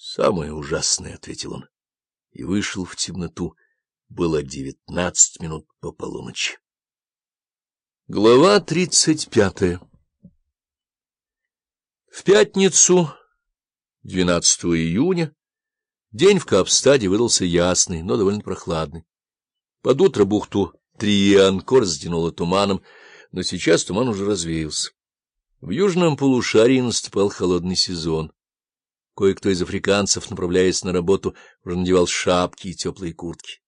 Самое ужасное, — ответил он, и вышел в темноту. Было девятнадцать минут по полуночи. Глава тридцать пятая В пятницу, 12 июня, день в Капстаде выдался ясный, но довольно прохладный. Под утро бухту Трианкор затянуло туманом, но сейчас туман уже развеялся. В южном полушарии наступал холодный сезон. Кое-кто из африканцев, направляясь на работу, уже надевал шапки и теплые куртки.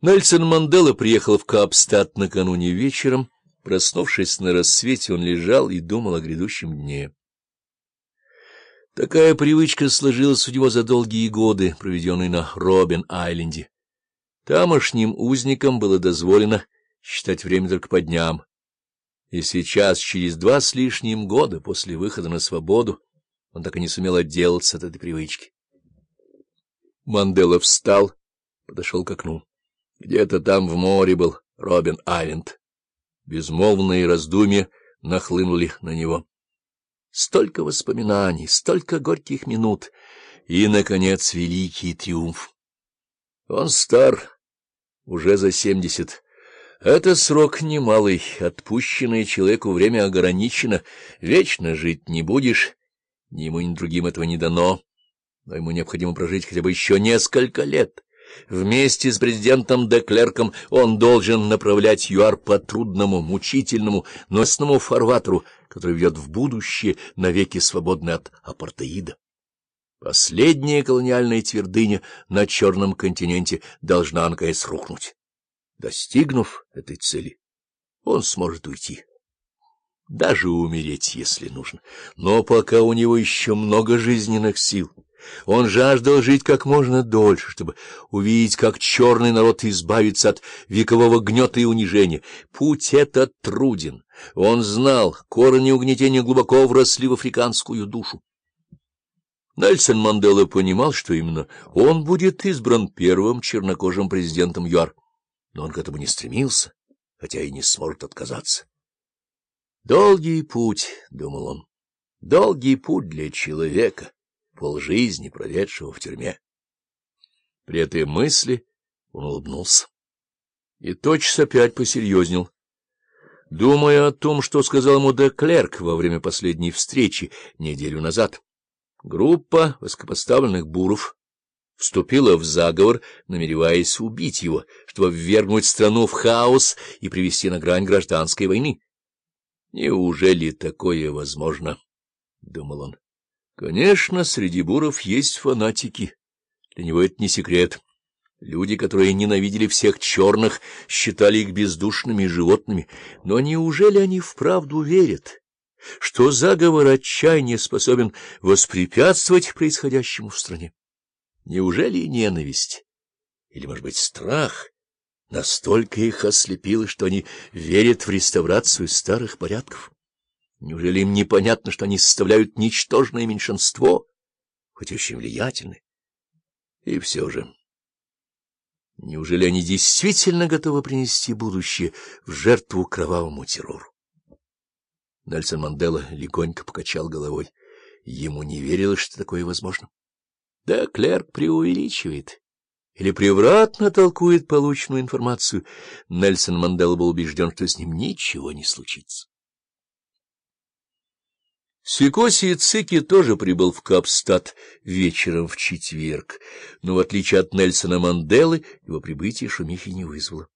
Нельсон Мандела приехал в Капстад накануне вечером. Проснувшись на рассвете, он лежал и думал о грядущем дне. Такая привычка сложилась у него за долгие годы, проведенные на Робин-Айленде. Тамошним узникам было дозволено считать время только по дням. И сейчас, через два с лишним года после выхода на свободу, он так и не сумел отделаться от этой привычки. Мандела встал, подошел к окну. Где-то там в море был Робин-Айленд. Безмолвные раздумья нахлынули на него. Столько воспоминаний, столько горьких минут и, наконец, великий триумф. Он стар, уже за семьдесят. Это срок немалый, отпущенное человеку время ограничено, вечно жить не будешь, ни ему, ни другим этого не дано, но ему необходимо прожить хотя бы еще несколько лет. Вместе с президентом Деклерком он должен направлять ЮАР по трудному, мучительному, носному фарватеру, который ведет в будущее, навеки свободный от апартеида. Последняя колониальная твердыня на Черном континенте должна, наконец, рухнуть. Достигнув этой цели, он сможет уйти даже умереть, если нужно. Но пока у него еще много жизненных сил, он жаждал жить как можно дольше, чтобы увидеть, как черный народ избавится от векового гнета и унижения. Путь этот труден. Он знал, корни угнетения глубоко вросли в африканскую душу. Нельсон Мандела понимал, что именно он будет избран первым чернокожим президентом ЮАР, но он к этому не стремился, хотя и не сможет отказаться. Долгий путь, — думал он, — долгий путь для человека, полжизни проведшего в тюрьме. При этой мысли он улыбнулся. И тотчас опять посерьезнел. Думая о том, что сказал ему Деклерк во время последней встречи неделю назад, группа высокопоставленных буров вступила в заговор, намереваясь убить его, чтобы ввергнуть страну в хаос и привести на грань гражданской войны. Неужели такое возможно? — думал он. — Конечно, среди буров есть фанатики. Для него это не секрет. Люди, которые ненавидели всех черных, считали их бездушными животными. Но неужели они вправду верят, что заговор отчаяния способен воспрепятствовать происходящему в стране? Неужели ненависть? Или, может быть, страх? Настолько их ослепило, что они верят в реставрацию старых порядков. Неужели им непонятно, что они составляют ничтожное меньшинство, хоть очень влиятельны? И все же... Неужели они действительно готовы принести будущее в жертву кровавому террору? Нельсон Мандела легонько покачал головой. Ему не верилось, что такое возможно. Да, клерк преувеличивает или превратно толкует полученную информацию, Нельсон Мандела был убежден, что с ним ничего не случится. Сикоси Цики тоже прибыл в Капстад вечером в четверг, но, в отличие от Нельсона Манделы, его прибытие шумихи не вызвало.